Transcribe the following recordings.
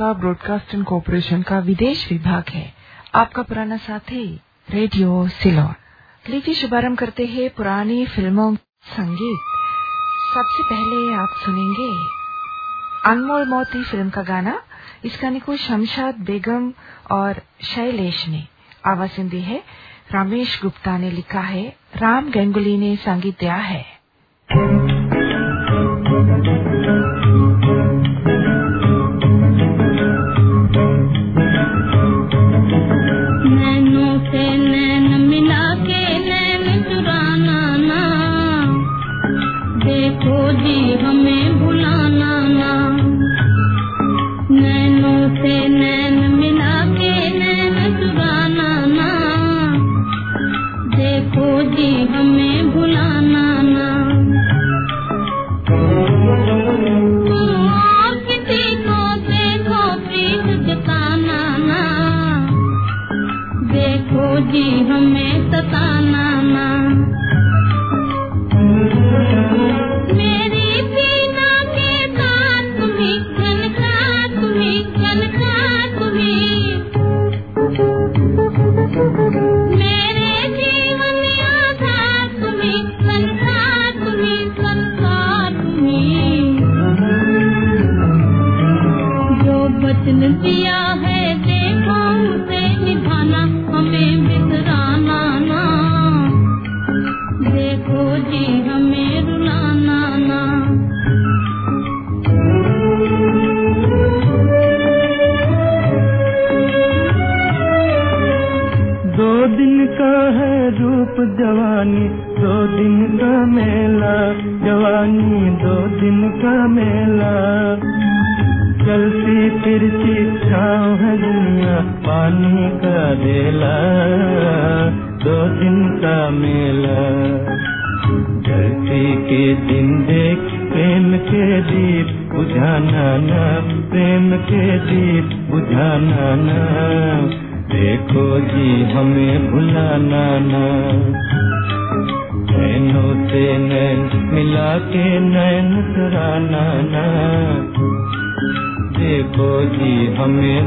Sri Lanka broadcasting corporation का विदेश विभाग है। आपका पुराना साथी, रेडियो सिलोन। लीजिए शुभारंभ करते हैं पुरानी फ़िल्मों संगीत। सबसे पहले आप सुनेंगे अनमोल मोती फ़िल्म का गाना। इस गाने को शमशाद बेगम और शैलेश ने आवाज़ दी है। रामेश गुप्ता ने लिखा है, राम गंगुली ने संगीत दिया है।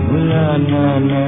bulanana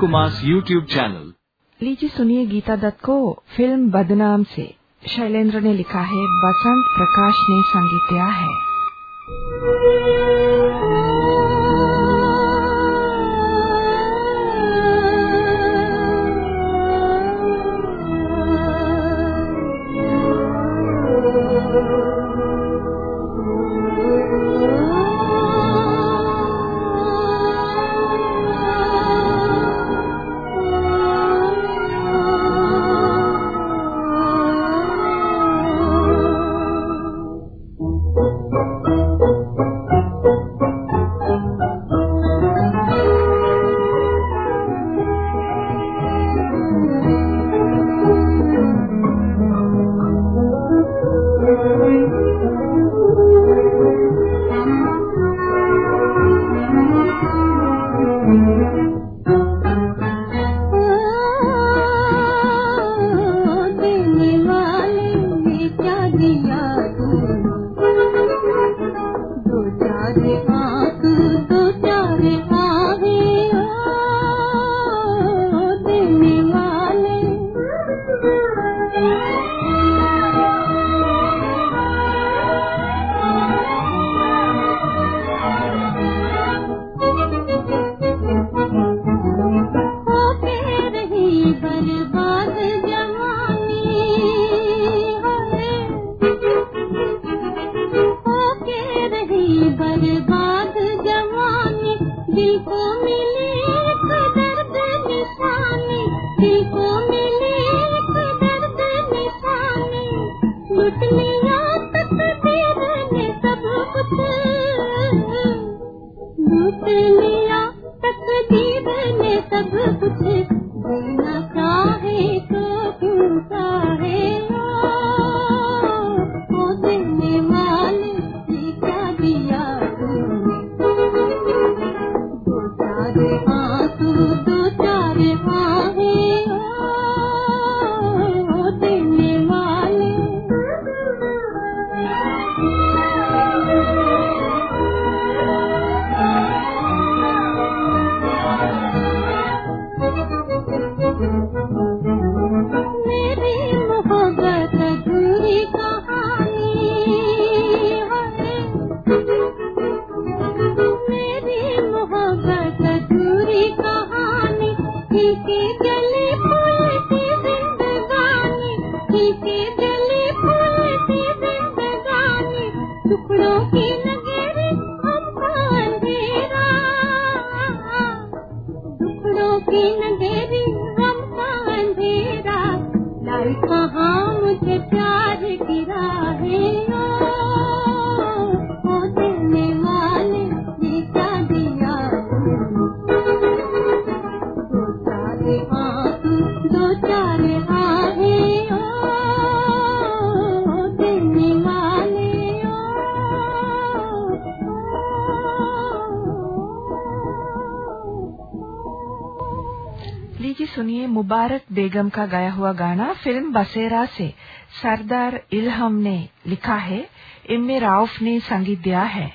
कुमार यूट्यूब चैनल लीजिए सुनिए गीता दत्त को फ़िल्म बदनाम से। शैलेंद्र ने लिखा है, बसंत प्रकाश ने संगीत दिया है। बेगम का गाया हुआ गाना फ़िल्म बसेरा से सरदार इल्हम ने लिखा है। इमे राउफ ने संगीत दिया है।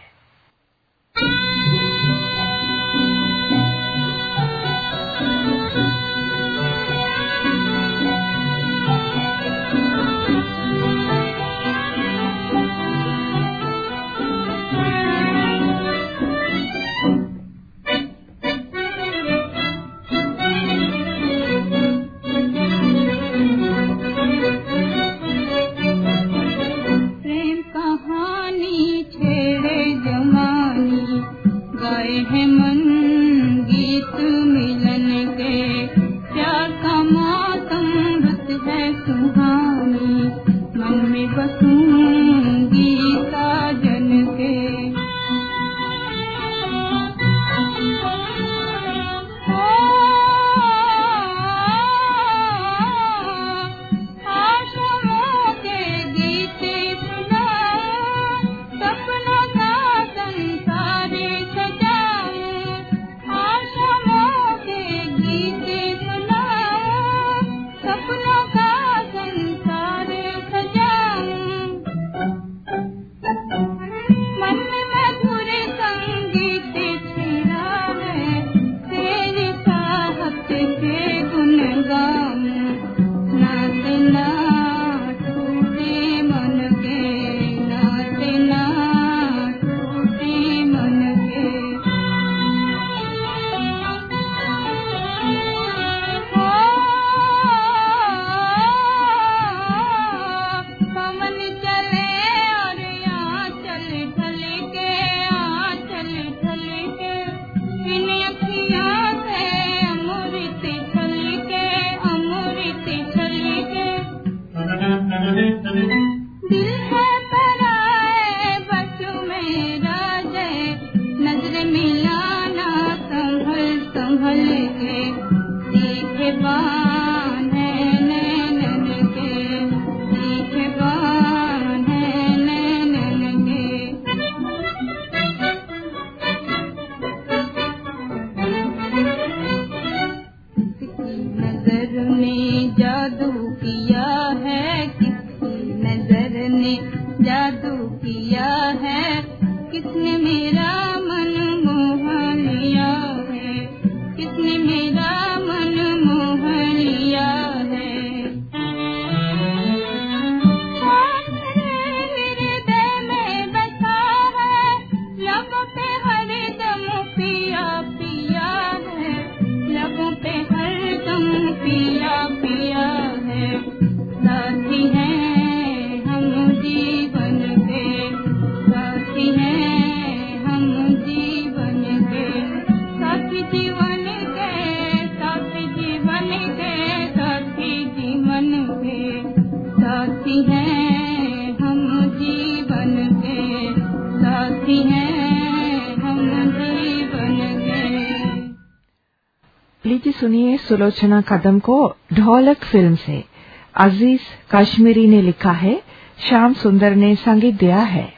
सुनिए सुलोचना कदम को ढोलक फ़िल्म से। अज़ीज़ कश्मीरी ने लिखा है, श्याम सुंदर ने संगीत दिया है।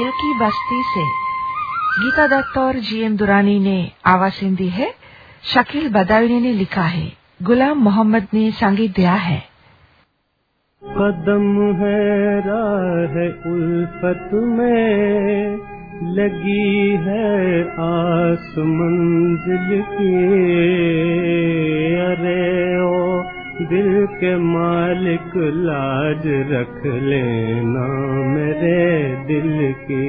दिल की बस्ती से। गीता दत्त और जीएम दुरानी ने आवाज़ें दी है। शकील बदायूनी ने लिखा है। गुलाम मोहम्मद ने संगीत दिया है। कदम है, राह उल्फत में, लगी है आस मंजिल की। अरे ओ दिल के मालिक लाज रख लेना मेरे दिल की।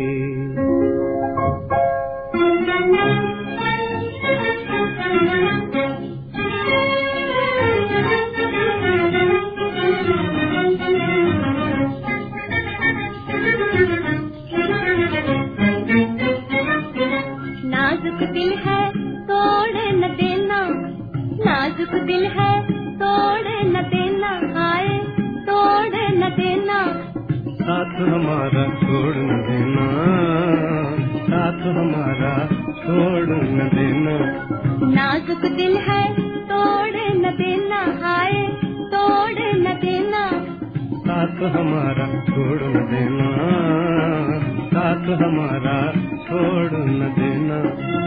नाजुक दिल है, तोड़ न देना। नाजुक दिल है साथ हमारा छोड़ न देना। साथ हमारा छोड़ न देना। नाजुक दिल है तोड़ न देना आए तोड़ न देना। साथ हमारा छोड़ न देना। साथ हमारा छोड़ न देना।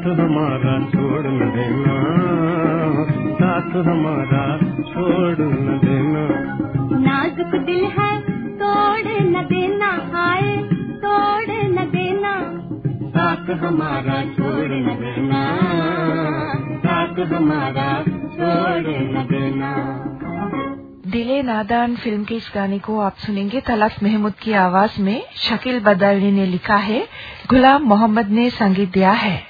साथ हमारा छोड़ न देना साथ हमारा छोड़ न देना। नाजुक दिल है तोड़ न देना हाय तोड़ न देना। साथ हमारा छोड़ न देना साथ हमारा छोड़ न देना। दिले नादान फ़िल्म के इस गाने को आप सुनेंगे तलत महमूद की आवाज़ में शकील बदरनी ने लिखा है गुलाम मोहम्मद ने संगीत दिया है।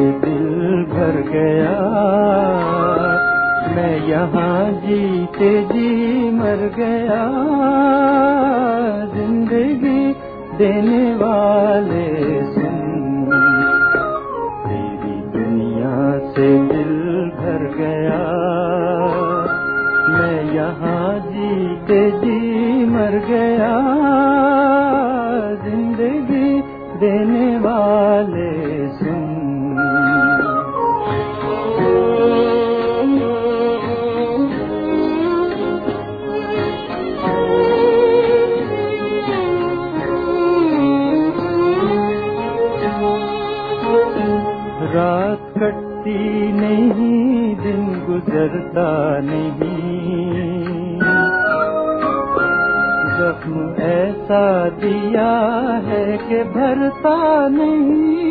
दिल भर गया। मैं यहाँ जीते जी मर गया। ज़िंदगी देने वाले सुन गुजरता नहीं। जख्म ऐसा दिया है कि भरता नहीं।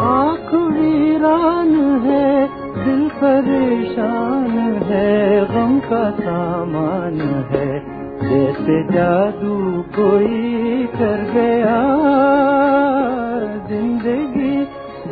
आँख वीरान है, दिल परेशान है, गम का सामान है, जैसे जादू कोई कर गया। ज़िंदगी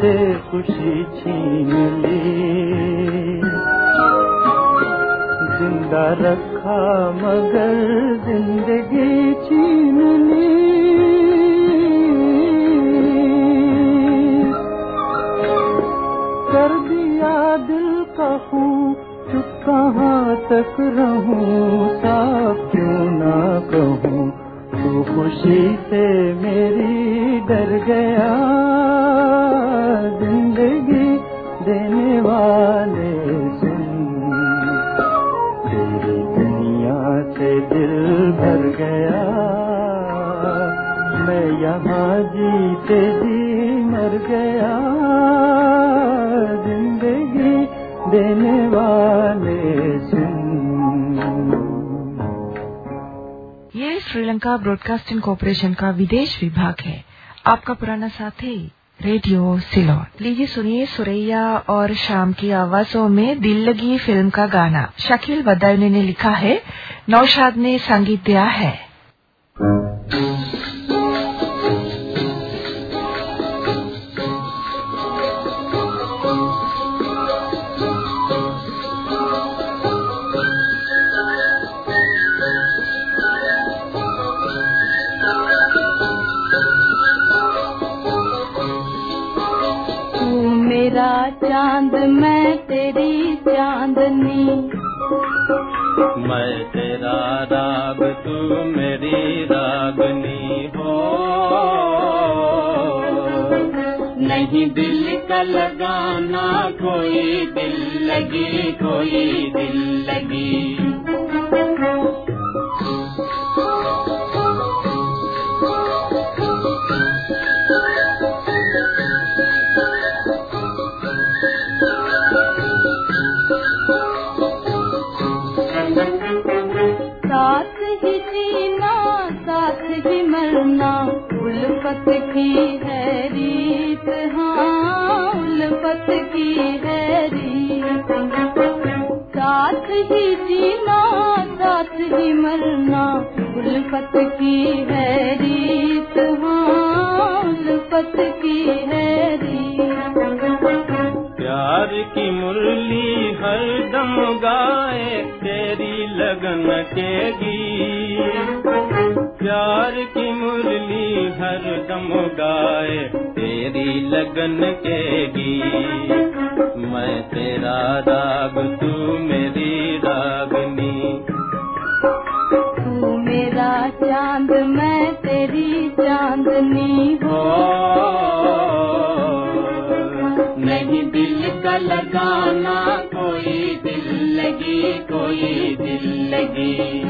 मुझसे खुशी छीन ली। ज़िंदा रखा मगर ज़िंदगी छीन ली। कर दिया दिल का खूं चुप कहाँ तक रहूँ, साफ़ क्यों ना कहूँ? तू खुशी से मेरी डर गया। ज़िंदगी देने वाले सुन तेरी दुनिया से दिल भर गया। मैं यहाँ जीते जी मर गया। ज़िंदगी देने वाले श्रीलंका ब्रॉडकास्टिंग कॉरपोरेशन का विदेश विभाग है। आपका पुराना साथी, रेडियो सिलोन। लीजिए सुनिए सुरैया और शाम की आवाजों में दिल लगी फ़िल्म का गाना। शकील बदायूनी ने लिखा है, नौशाद ने संगीत दिया है। मैं तेरा राग, तू मेरी रागनी हो। नहीं दिल का लगाना कोई दिल लगी, कोई दिल लगी। उल्फत की है रीत हाँ उल्फत की है रीत। साथ ही जीना, साथ ही मरना उल्फत की है रीत हाँ उल्फत की है रीत। प्यार की मुरली हर दम गाए, तेरी लगन के गीत। प्यार की मुरली हर दम गाए तेरी लगन के गीत। मैं तेरा राग तू मेरी रागनी। तू मेरा चाँद मैं तेरी चांदनी हो। नहीं दिल का लगाना कोई दिल लगी कोई दिल लगी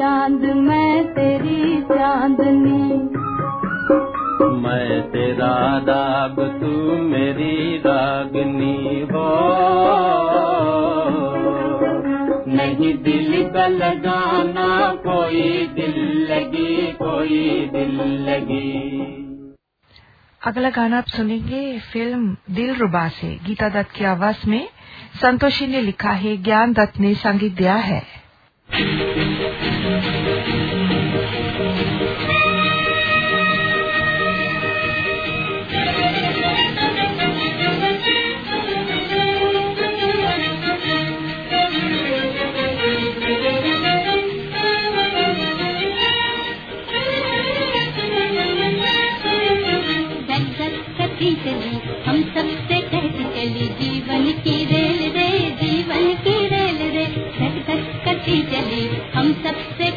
चाँद मैं तेरी चांदनी मैं तेरा राग तू मेरी रागनी हो। नहीं दिल का लगाना कोई दिल लगी कोई दिल लगी। अगला गाना आप सुनेंगे फ़िल्म दिल रुबा से गीता दत्त की आवाज़ में। संतोषी ने लिखा है ज्ञान दत्त ने संगीत दिया है। सबसे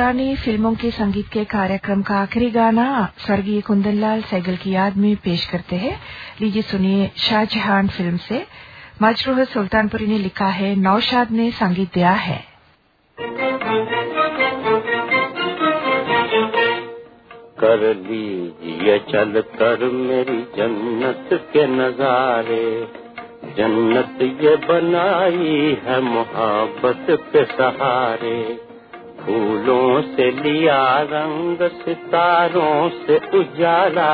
पुरानी फ़िल्मों के संगीत के कार्यक्रम का आखिरी गाना स्वर्गीय कुंदनलाल सैगल की याद में पेश करते हैं। लीजिए सुनिए शाहजहां फ़िल्म से। मजरूह सुल्तानपुरी ने लिखा है, नौशाद ने संगीत दिया है। कर लीजिए, चल कर मेरी जन्नत के नजारे। जन्नत ये बनाई है मोहब्बत के सहारे। फूलों से लिया रंग, सितारों से उजाला।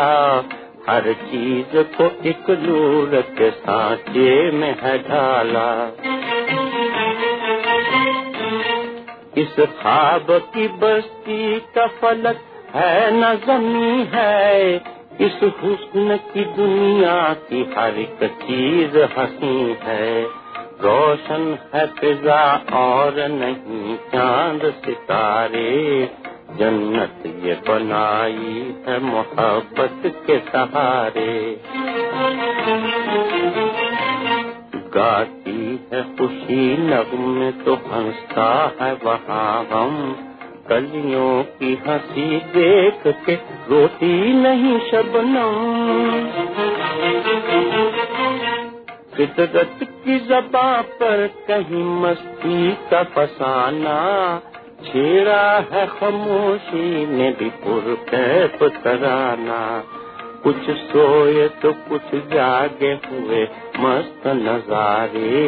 हर चीज़ को एक नूर के सांचे में है ढाला। इस खाब की बस्ती का फलक है न जमी है। इस हुस्न की दुनिया की हर एक चीज़ हसी है। रोशन है फिजा और नहीं चाँद सितारे। जन्नत ये बनाई है मोहब्बत के सहारे। गाती है खुशी नगमे तो हंसता है वहाँ हम। कलियों की हँसी देख के रोती नहीं शबनम। फितरत की जबा पर कहीं मस्ती का फसाना, छेड़ा है खामोशी ने भी पुरकैफ तराना कुछ सोए तो कुछ जागे हुए मस्त नजारे,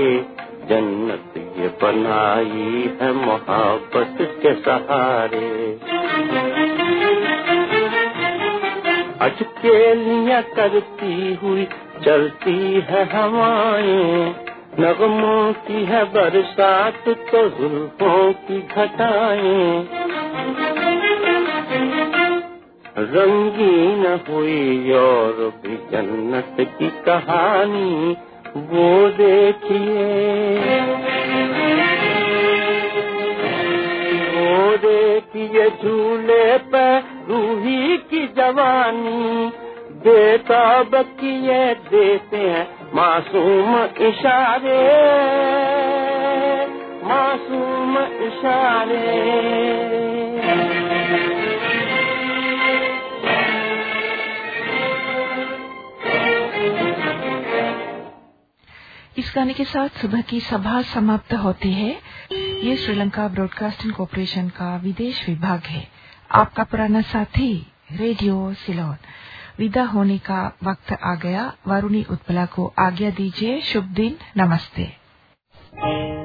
जन्नत ये बनाई है मोहब्बत के सहारे। अटकेलियाँ करती हुई चलती है हवाएँ, नगमों की है बरसात तो जुल्फों की घटाएँ। रंगीन हुई और भी जन्नत की कहानी, वो देखिए। वो देखिए झूले पर रूही की जवानी बेताब किए देते हैं मासूम इशारे मासूम इशारे। इस गाने के साथ सुबह की सभा समाप्त होती है। ये श्रीलंका ब्रॉडकास्टिंग कॉरपोरेशन का विदेश विभाग है। आपका पुराना साथी, रेडियो सिलोन। विदा होने का वक्त आ गया। वरुणी उत्पला को आज्ञा दीजिए। शुभ दिन। नमस्ते।